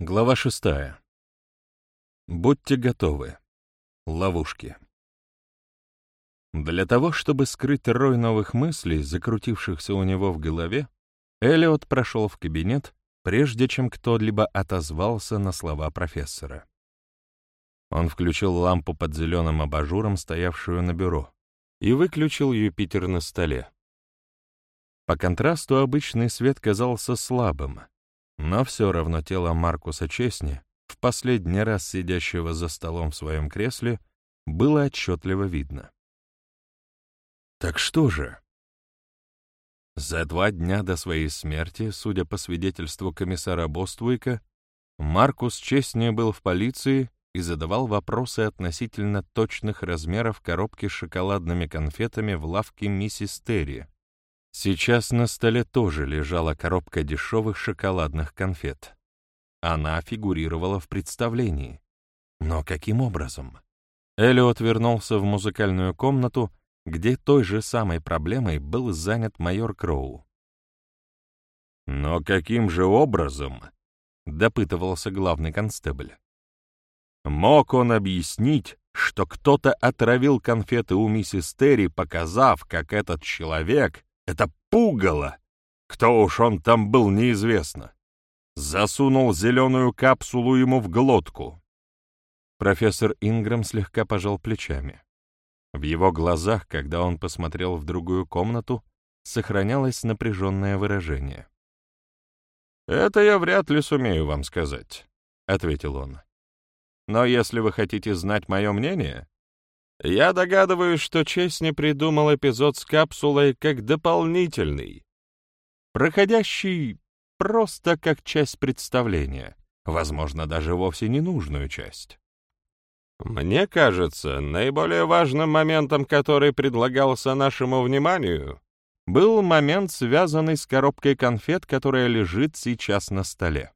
Глава шестая. Будьте готовы. Ловушки. Для того, чтобы скрыть рой новых мыслей, закрутившихся у него в голове, Элиот прошел в кабинет, прежде чем кто-либо отозвался на слова профессора. Он включил лампу под зеленым абажуром, стоявшую на бюро, и выключил Юпитер на столе. По контрасту обычный свет казался слабым, но все равно тело Маркуса Чесни, в последний раз сидящего за столом в своем кресле, было отчетливо видно. Так что же? За два дня до своей смерти, судя по свидетельству комиссара Боствуйка, Маркус Честни был в полиции и задавал вопросы относительно точных размеров коробки с шоколадными конфетами в лавке миссис Терри, Сейчас на столе тоже лежала коробка дешевых шоколадных конфет. Она фигурировала в представлении. Но каким образом? Элиот вернулся в музыкальную комнату, где той же самой проблемой был занят майор Кроу. «Но каким же образом?» — допытывался главный констебль. «Мог он объяснить, что кто-то отравил конфеты у миссис Терри, показав, как этот человек это пугало, кто уж он там был, неизвестно. Засунул зеленую капсулу ему в глотку. Профессор Ингрэм слегка пожал плечами. В его глазах, когда он посмотрел в другую комнату, сохранялось напряженное выражение. «Это я вряд ли сумею вам сказать», — ответил он. «Но если вы хотите знать мое мнение, я догадываюсь, что Честни придумал эпизод с капсулой как дополнительный, проходящий просто как часть представления, возможно, даже вовсе ненужную часть. Мне кажется, наиболее важным моментом, который предлагался нашему вниманию, был момент, связанный с коробкой конфет, которая лежит сейчас на столе.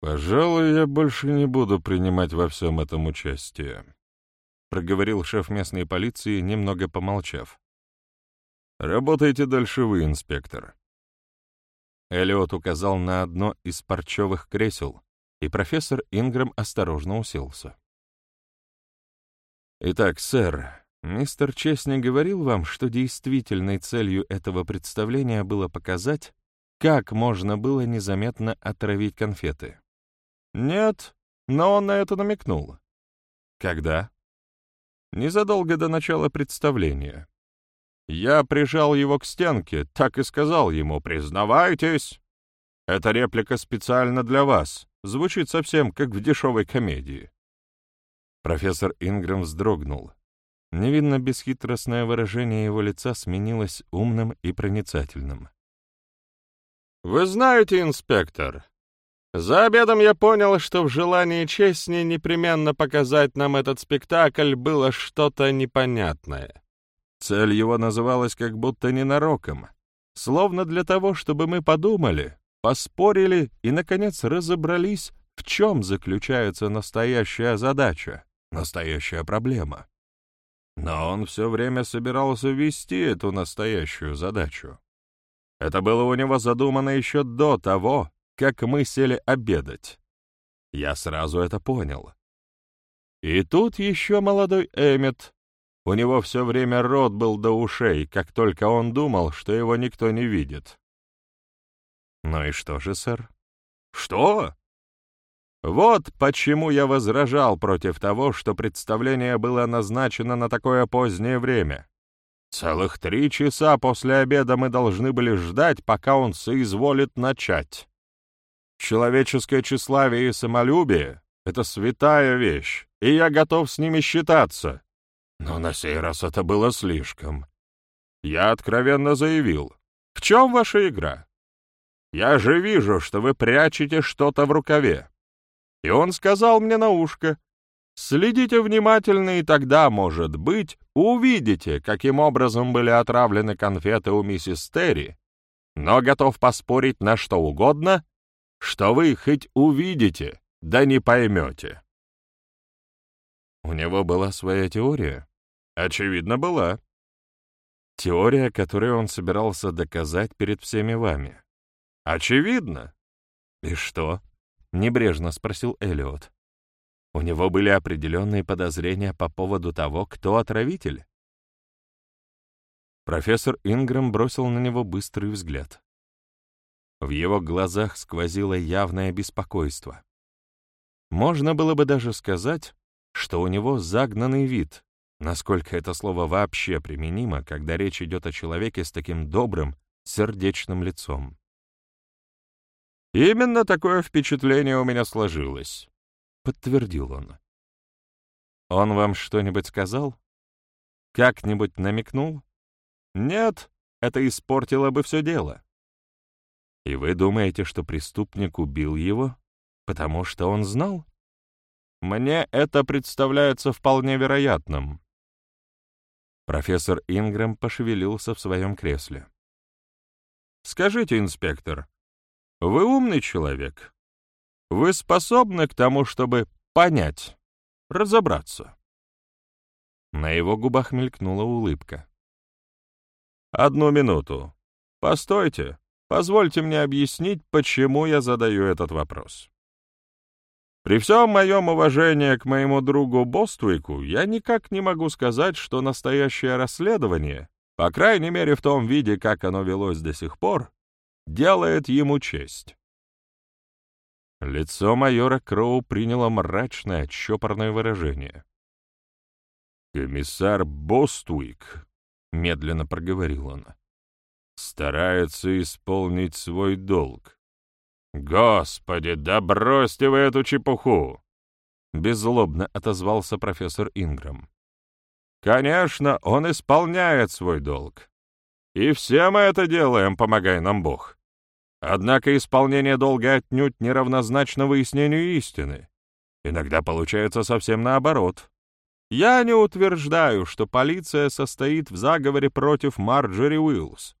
«Пожалуй, я больше не буду принимать во всем этом участие», — проговорил шеф местной полиции, немного помолчав. «Работайте дальше вы, инспектор». Эллиот указал на одно из парчевых кресел, и профессор Ингрэм осторожно уселся. «Итак, сэр, мистер Честни говорил вам, что действительной целью этого представления было показать, как можно было незаметно отравить конфеты. Нет, но он на это намекнул. Когда? Незадолго до начала представления. Я прижал его к стенке, так и сказал ему «Признавайтесь!» Эта реплика специально для вас, звучит совсем как в дешевой комедии. Профессор Ингрэм вздрогнул. Невинно бесхитростное выражение его лица сменилось умным и проницательным. «Вы знаете, инспектор, за обедом я понял, что в желании честни непременно показать нам этот спектакль было что-то непонятное. Цель его называлась как будто ненароком, словно для того, чтобы мы подумали, поспорили и, наконец, разобрались, в чем заключается настоящая задача, настоящая проблема. Но он все время собирался вести эту настоящую задачу. Это было у него задумано еще до того, как мы сели обедать. Я сразу это понял. И тут еще молодой Эммет. У него все время рот был до ушей, как только он думал, что его никто не видит. Ну и что же, сэр? Что? Вот почему я возражал против того, что представление было назначено на такое позднее время. Целых три часа после обеда мы должны были ждать, пока он соизволит начать. Человеческое тщеславие и самолюбие — это святая вещь, и я готов с ними считаться. Но на сей раз это было слишком. Я откровенно заявил, «В чем ваша игра? Я же вижу, что вы прячете что-то в рукаве». И он сказал мне на ушко, «Следите внимательно, и тогда, может быть, увидите, каким образом были отравлены конфеты у миссис Терри, но готов поспорить на что угодно, что вы хоть увидите, да не поймете. У него была своя теория? Очевидно, была. Теория, которую он собирался доказать перед всеми вами. Очевидно. «И что?» — небрежно спросил Элиот. «У него были определенные подозрения по поводу того, кто отравитель?» Профессор Ингрэм бросил на него быстрый взгляд. В его глазах сквозило явное беспокойство. Можно было бы даже сказать, что у него загнанный вид, насколько это слово вообще применимо, когда речь идет о человеке с таким добрым, сердечным лицом. «Именно такое впечатление у меня сложилось», — подтвердил он. «Он вам что-нибудь сказал? Как-нибудь намекнул?» «Нет, это испортило бы все дело». «И вы думаете, что преступник убил его, потому что он знал?» «Мне это представляется вполне вероятным». Профессор Ингрэм пошевелился в своем кресле. «Скажите, инспектор, вы умный человек. Вы способны к тому, чтобы понять, разобраться. На его губах мелькнула улыбка. «Одну минуту. Постойте. Позвольте мне объяснить, почему я задаю этот вопрос. При всем моем уважении к моему другу Боствику, я никак не могу сказать, что настоящее расследование, по крайней мере в том виде, как оно велось до сих пор, делает ему честь. Лицо майора Кроу приняло мрачное, чопорное выражение. «Комиссар Боствик», — медленно проговорил он, — «старается исполнить свой долг». «Господи, да бросьте вы эту чепуху!» — беззлобно отозвался профессор Инграм. «Конечно, он исполняет свой долг. И все мы это делаем, помогай нам Бог. Однако исполнение долга отнюдь неравнозначно выяснению истины. Иногда получается совсем наоборот. Я не утверждаю, что полиция состоит в заговоре против Марджери Уиллс.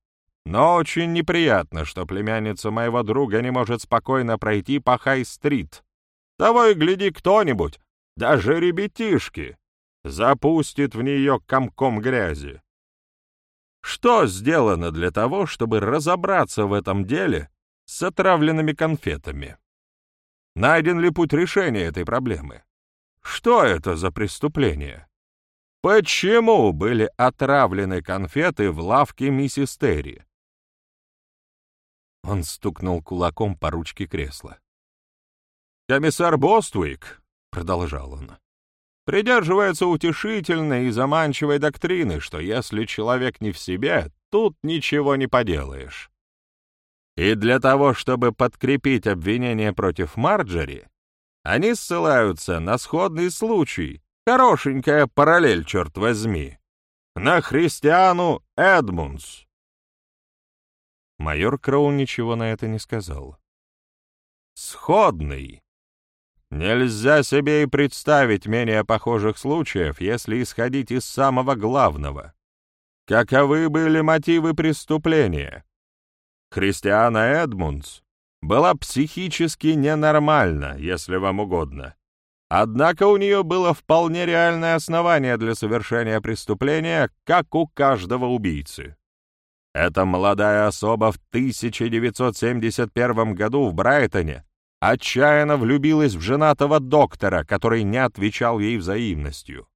Но очень неприятно, что племянница моего друга не может спокойно пройти по Хай-стрит. Того и гляди кто-нибудь, даже ребятишки, запустит в нее комком грязи. Что сделано для того, чтобы разобраться в этом деле с отравленными конфетами? Найден ли путь решения этой проблемы? Что это за преступление? Почему были отравлены конфеты в лавке миссис Терри? Он стукнул кулаком по ручке кресла. «Комиссар Боствик», — продолжал он, придерживается утешительной и заманчивой доктрины, что если человек не в себе, тут ничего не поделаешь. И для того, чтобы подкрепить обвинение против Марджери, они ссылаются на сходный случай, хорошенькая параллель, черт возьми, на христиану Эдмундс. Майор Кроу ничего на это не сказал. «Сходный», Нельзя себе и представить менее похожих случаев, если исходить из самого главного. Каковы были мотивы преступления? Христиана Эдмундс была психически ненормальна, если вам угодно. Однако у нее было вполне реальное основание для совершения преступления, как у каждого убийцы. Эта молодая особа в 1971 году в Брайтоне отчаянно влюбилась в женатого доктора, который не отвечал ей взаимностью.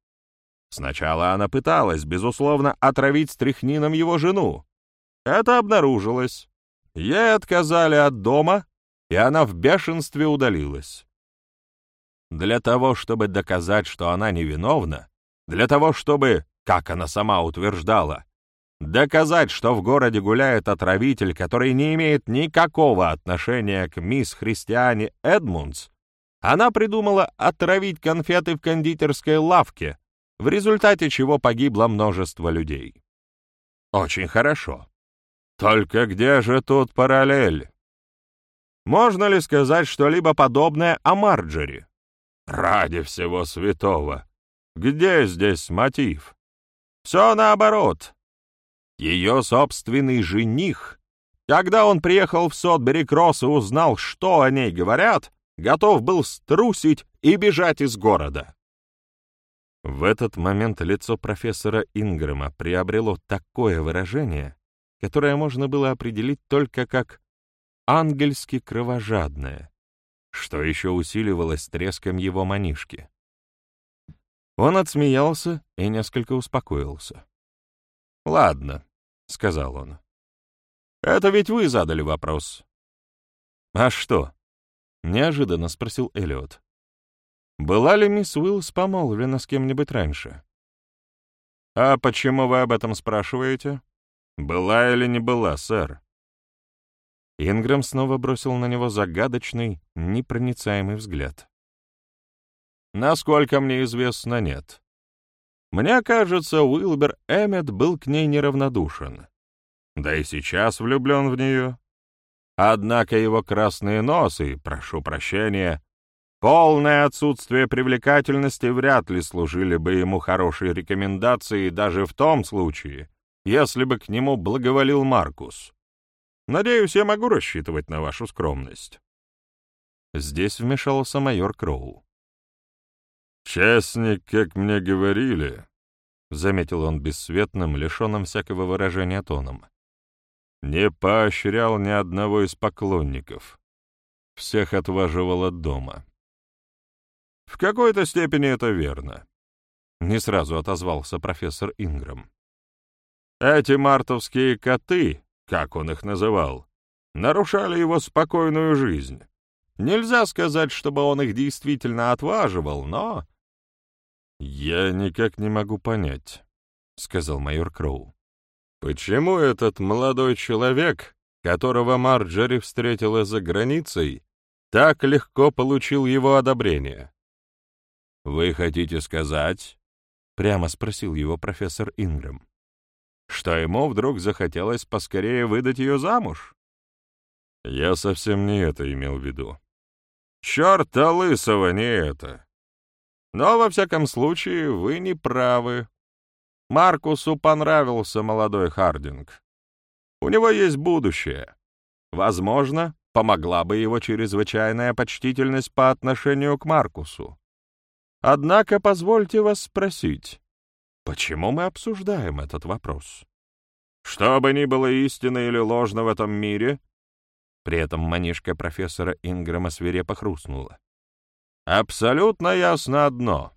Сначала она пыталась, безусловно, отравить стряхнином его жену. Это обнаружилось. Ей отказали от дома, и она в бешенстве удалилась. Для того, чтобы доказать, что она невиновна, для того, чтобы, как она сама утверждала, Доказать, что в городе гуляет отравитель, который не имеет никакого отношения к мисс Христиане Эдмундс, она придумала отравить конфеты в кондитерской лавке, в результате чего погибло множество людей. Очень хорошо. Только где же тут параллель? Можно ли сказать что-либо подобное о Марджери? Ради всего святого! Где здесь мотив? Все наоборот. Ее собственный жених, когда он приехал в Сотбери-Кросс и узнал, что о ней говорят, готов был струсить и бежать из города. В этот момент лицо профессора Ингрэма приобрело такое выражение, которое можно было определить только как ангельски кровожадное, что еще усиливалось треском его манишки. Он отсмеялся и несколько успокоился. «Ладно», — сказал он. «Это ведь вы задали вопрос». «А что?» — неожиданно спросил Эллиот. «Была ли мисс Уиллс помолвлена с кем-нибудь раньше?» «А почему вы об этом спрашиваете?» «Была или не была, сэр?» Ингрэм снова бросил на него загадочный, непроницаемый взгляд. «Насколько мне известно, нет. Мне кажется, Уилбер Эммет был к ней неравнодушен. Да и сейчас влюблен в нее. Однако его красные носы, прошу прощения, полное отсутствие привлекательности вряд ли служили бы ему хорошей рекомендацией даже в том случае, если бы к нему благоволил Маркус. Надеюсь, я могу рассчитывать на вашу скромность». Здесь вмешался майор Кроу. «Частник, как мне говорили», — заметил он бесцветным, лишенным всякого выражения тоном, «не поощрял ни одного из поклонников. Всех отваживал от дома». «В какой-то степени это верно», — не сразу отозвался профессор Инграм. «Эти мартовские коты, как он их называл, нарушали его спокойную жизнь. Нельзя сказать, чтобы он их действительно отваживал, но «Я никак не могу понять», — сказал майор Кроу. «Почему этот молодой человек, которого Марджери встретила за границей, так легко получил его одобрение?» «Вы хотите сказать?» — прямо спросил его профессор Ингрэм. «Что ему вдруг захотелось поскорее выдать ее замуж?» «Я совсем не это имел в виду». «Черта лысого не это!» Но, во всяком случае, вы не правы. Маркусу понравился молодой Хардинг. У него есть будущее. Возможно, помогла бы его чрезвычайная почтительность по отношению к Маркусу. Однако позвольте вас спросить, почему мы обсуждаем этот вопрос? Что бы ни было истинно или ложно в этом мире, при этом манишка профессора Инграма свирепо хрустнула. Абсолютно ясно одно.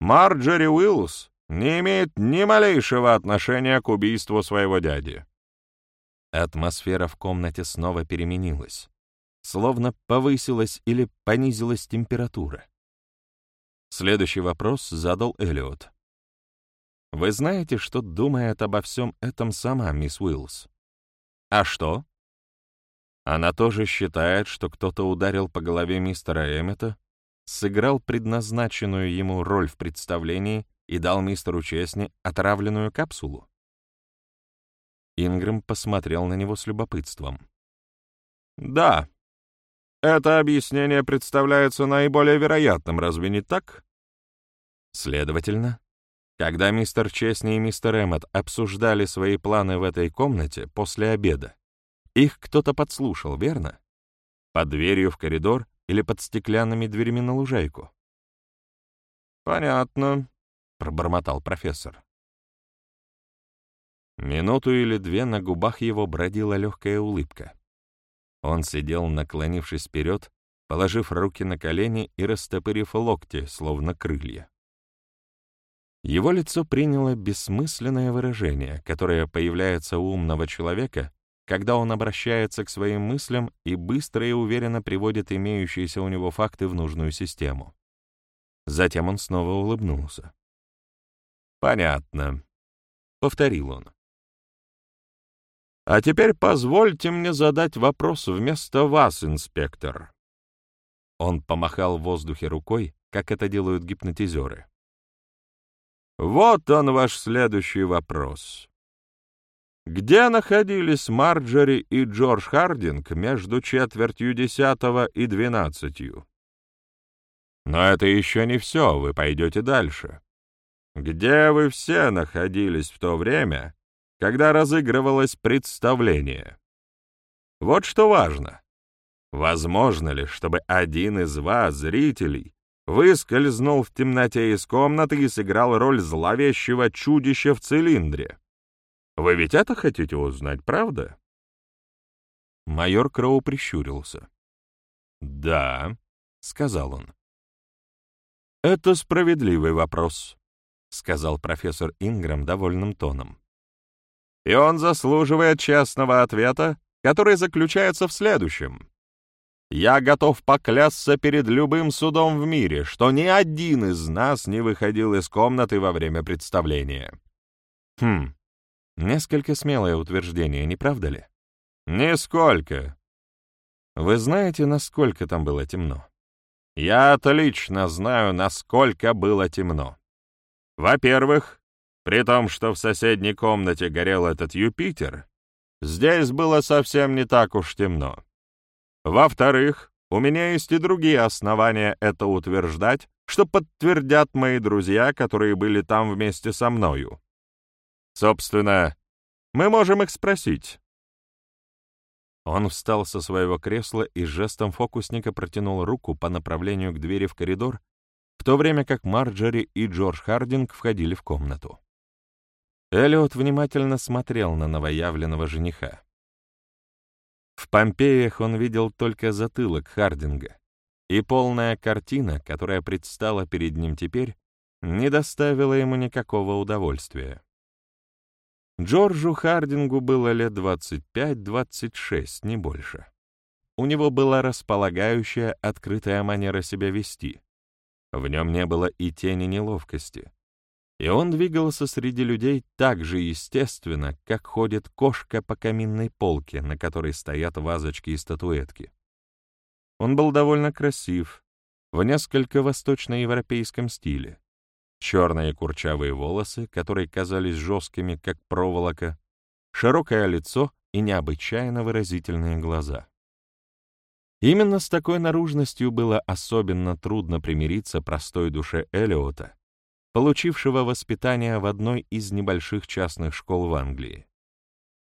Марджери Уиллс не имеет ни малейшего отношения к убийству своего дяди. Атмосфера в комнате снова переменилась, словно повысилась или понизилась температура. Следующий вопрос задал Эллиот. «Вы знаете, что думает обо всем этом сама мисс Уиллс?» «А что?» Она тоже считает, что кто-то ударил по голове мистера Эммета сыграл предназначенную ему роль в представлении и дал мистеру Чесни отравленную капсулу? Ингрэм посмотрел на него с любопытством. «Да, это объяснение представляется наиболее вероятным, разве не так?» Следовательно, когда мистер Чесни и мистер Эммот обсуждали свои планы в этой комнате после обеда, их кто-то подслушал, верно? Под дверью в коридор или под стеклянными дверями на лужайку? «Понятно», — пробормотал профессор. Минуту или две на губах его бродила легкая улыбка. Он сидел, наклонившись вперед, положив руки на колени и растопырив локти, словно крылья. Его лицо приняло бессмысленное выражение, которое появляется у умного человека, когда он обращается к своим мыслям и быстро и уверенно приводит имеющиеся у него факты в нужную систему. Затем он снова улыбнулся. «Понятно», — повторил он. «А теперь позвольте мне задать вопрос вместо вас, инспектор». Он помахал в воздухе рукой, как это делают гипнотизеры. «Вот он ваш следующий вопрос. Где находились Марджори и Джордж Хардинг между четвертью десятого и двенадцатью? Но это еще не все, вы пойдете дальше. Где вы все находились в то время, когда разыгрывалось представление? Вот что важно. Возможно ли, чтобы один из вас, зрителей, выскользнул в темноте из комнаты и сыграл роль зловещего чудища в цилиндре? Вы ведь это хотите узнать, правда? Майор Кроу прищурился. «Да», — сказал он. «Это справедливый вопрос», — сказал профессор Инграм довольным тоном. «И он заслуживает честного ответа, который заключается в следующем. Я готов поклясться перед любым судом в мире, что ни один из нас не выходил из комнаты во время представления». «Хм, несколько смелое утверждение, не правда ли?» «Нисколько. Вы знаете, насколько там было темно?» «Я отлично знаю, насколько было темно. Во-первых, при том, что в соседней комнате горел этот Юпитер, здесь было совсем не так уж темно. Во-вторых, у меня есть и другие основания это утверждать, что подтвердят мои друзья, которые были там вместе со мною. Собственно, мы можем их спросить. Он встал со своего кресла и жестом фокусника протянул руку по направлению к двери в коридор, в то время как Марджори и Джордж Хардинг входили в комнату. Эллиот внимательно смотрел на новоявленного жениха. В Помпеях он видел только затылок Хардинга, и полная картина, которая предстала перед ним теперь, не доставила ему никакого удовольствия. Джорджу Хардингу было лет 25-26, не больше. У него была располагающая, открытая манера себя вести. В нем не было и тени неловкости. И он двигался среди людей так же естественно, как ходит кошка по каминной полке, на которой стоят вазочки и статуэтки. Он был довольно красив, в несколько восточноевропейском стиле черные курчавые волосы, которые казались жесткими, как проволока, широкое лицо и необычайно выразительные глаза. Именно с такой наружностью было особенно трудно примириться простой душе Элиота, получившего воспитание в одной из небольших частных школ в Англии.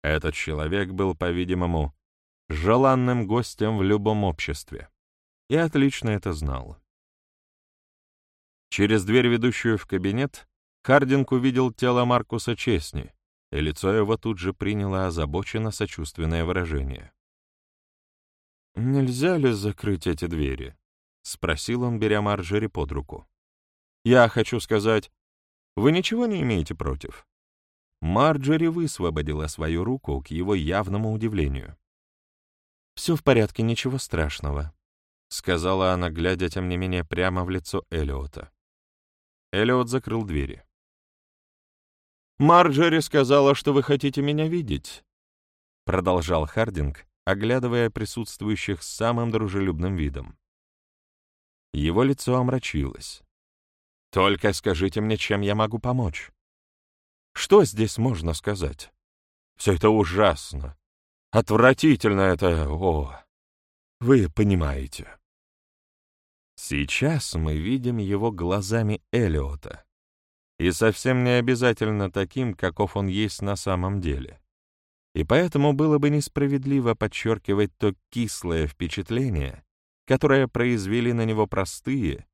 Этот человек был, по-видимому, желанным гостем в любом обществе и отлично это знал. Через дверь, ведущую в кабинет, Хардинг увидел тело Маркуса Чесни, и лицо его тут же приняло озабоченно сочувственное выражение. «Нельзя ли закрыть эти двери?» — спросил он, беря Марджери под руку. «Я хочу сказать, вы ничего не имеете против?» Марджери высвободила свою руку к его явному удивлению. «Все в порядке, ничего страшного», — сказала она, глядя, тем не менее, прямо в лицо Элиота. Эллиот закрыл двери. «Марджери сказала, что вы хотите меня видеть», — продолжал Хардинг, оглядывая присутствующих с самым дружелюбным видом. Его лицо омрачилось. «Только скажите мне, чем я могу помочь. Что здесь можно сказать? Все это ужасно. Отвратительно это, о, вы понимаете». Сейчас мы видим его глазами Элиота. И совсем не обязательно таким, каков он есть на самом деле. И поэтому было бы несправедливо подчеркивать то кислое впечатление, которое произвели на него простые,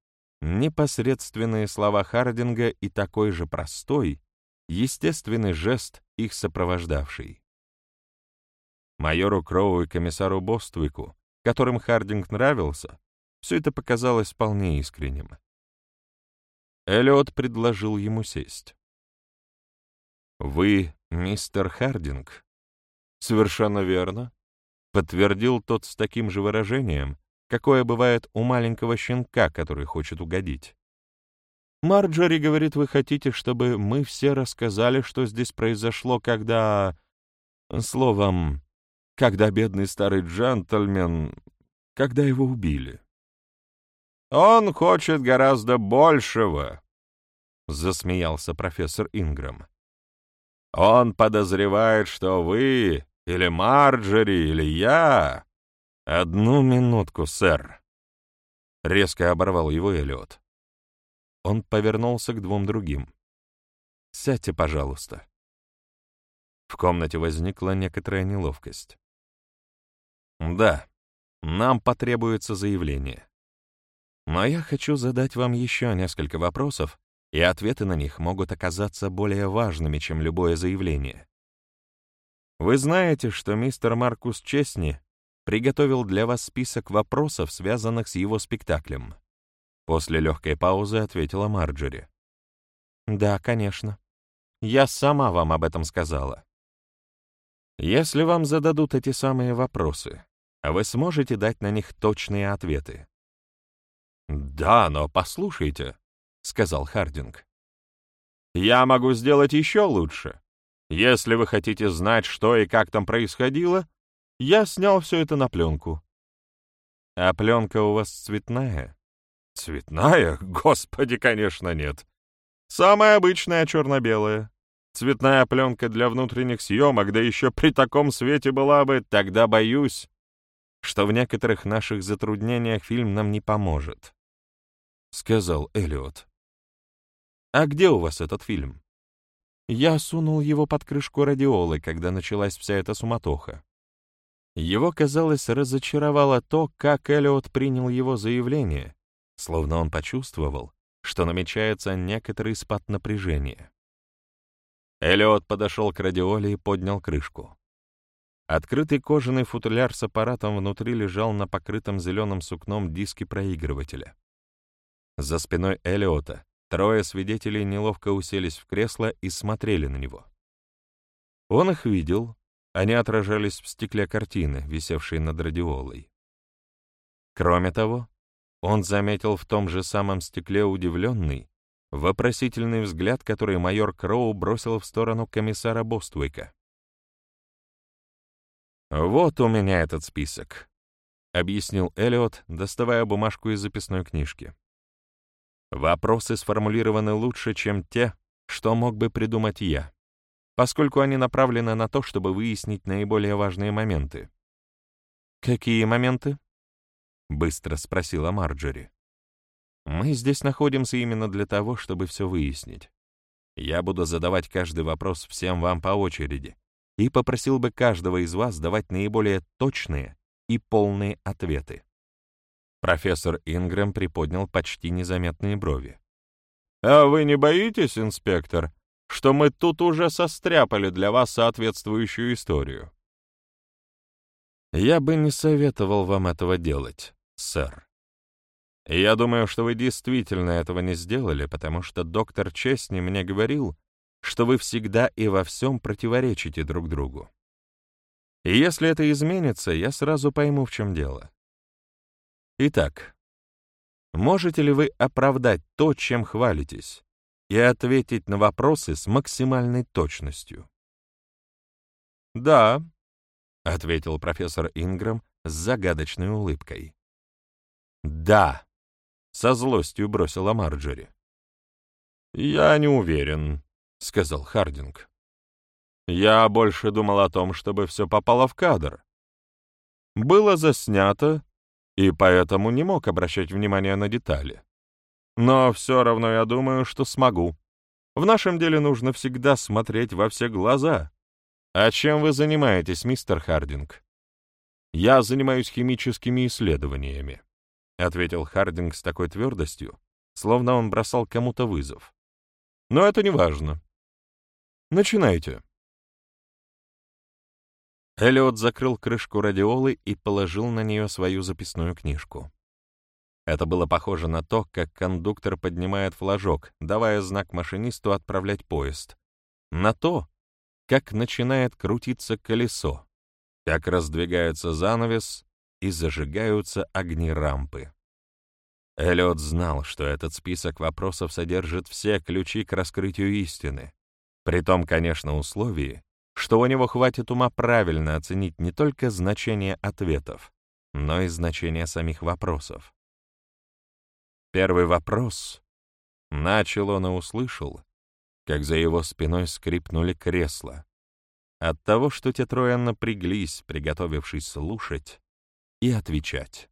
непосредственные слова Хардинга и такой же простой, естественный жест, их сопровождавший. Майору Кроу и комиссару Боствику, которым Хардинг нравился, все это показалось вполне искренним. Эллиот предложил ему сесть. «Вы мистер Хардинг?» «Совершенно верно», — подтвердил тот с таким же выражением, какое бывает у маленького щенка, который хочет угодить. «Марджори говорит, вы хотите, чтобы мы все рассказали, что здесь произошло, когда... Словом, когда бедный старый джентльмен... когда его убили». Он хочет гораздо большего, — засмеялся профессор Инграм. Он подозревает, что вы, или Марджери, или я... Одну минутку, сэр. Резко оборвал его Эллиот. Он повернулся к двум другим. «Сядьте, пожалуйста». В комнате возникла некоторая неловкость. «Да, нам потребуется заявление. Но я хочу задать вам еще несколько вопросов, и ответы на них могут оказаться более важными, чем любое заявление. Вы знаете, что мистер Маркус Честни приготовил для вас список вопросов, связанных с его спектаклем. После легкой паузы ответила Марджери. Да, конечно. Я сама вам об этом сказала. Если вам зададут эти самые вопросы, вы сможете дать на них точные ответы. «Да, но послушайте», — сказал Хардинг. «Я могу сделать еще лучше. Если вы хотите знать, что и как там происходило, я снял все это на пленку». «А пленка у вас цветная?» «Цветная? Господи, конечно, нет. Самая обычная черно-белая. Цветная пленка для внутренних съемок, да еще при таком свете была бы, тогда боюсь, что в некоторых наших затруднениях фильм нам не поможет», — сказал Эллиот. «А где у вас этот фильм?» Я сунул его под крышку радиолы, когда началась вся эта суматоха. Его, казалось, разочаровало то, как Эллиот принял его заявление, словно он почувствовал, что намечается некоторый спад напряжения. Эллиот подошел к радиоле и поднял крышку. Открытый кожаный футляр с аппаратом внутри лежал на покрытом зеленым сукном диске проигрывателя. За спиной Эллиота трое свидетелей неловко уселись в кресло и смотрели на него. Он их видел, они отражались в стекле картины, висевшей над радиолой. Кроме того, он заметил в том же самом стекле удивленный, вопросительный взгляд, который майор Кроу бросил в сторону комиссара Боствейка. «Вот у меня этот список», — объяснил Эллиот, доставая бумажку из записной книжки. «Вопросы сформулированы лучше, чем те, что мог бы придумать я, поскольку они направлены на то, чтобы выяснить наиболее важные моменты». «Какие моменты?» быстро спросила Марджори. Мы здесь находимся именно для того, чтобы все выяснить. Я буду задавать каждый вопрос всем вам по очереди и попросил бы каждого из вас давать наиболее точные и полные ответы. Профессор Ингрэм приподнял почти незаметные брови. «А вы не боитесь, инспектор, что мы тут уже состряпали для вас соответствующую историю?» «Я бы не советовал вам этого делать», сэр. Я думаю, что вы действительно этого не сделали, потому что доктор Честни мне говорил, что вы всегда и во всем противоречите друг другу. И если это изменится, я сразу пойму, в чем дело. Итак, можете ли вы оправдать то, чем хвалитесь, и ответить на вопросы с максимальной точностью? «Да», — ответил профессор Инграм с загадочной улыбкой. «Да», — со злостью бросила Марджери. «Я не уверен», — сказал Хардинг. «Я больше думал о том, чтобы все попало в кадр. Было заснято, и поэтому не мог обращать внимание на детали. Но все равно я думаю, что смогу. В нашем деле нужно всегда смотреть во все глаза. А чем вы занимаетесь, мистер Хардинг? Я занимаюсь химическими исследованиями. — ответил Хардинг с такой твердостью, словно он бросал кому-то вызов. «Но это не важно. Начинайте». Эллиот закрыл крышку радиолы и положил на нее свою записную книжку. Это было похоже на то, как кондуктор поднимает флажок, давая знак машинисту отправлять поезд. На то, как начинает крутиться колесо, как раздвигается занавес и зажигаются огни рампы. Эллиот знал, что этот список вопросов содержит все ключи к раскрытию истины, при том, конечно, условии, что у него хватит ума правильно оценить не только значение ответов, но и значение самих вопросов. Первый вопрос начал он и услышал, как за его спиной скрипнули кресла. От того, что те трое напряглись, приготовившись слушать, и отвечать.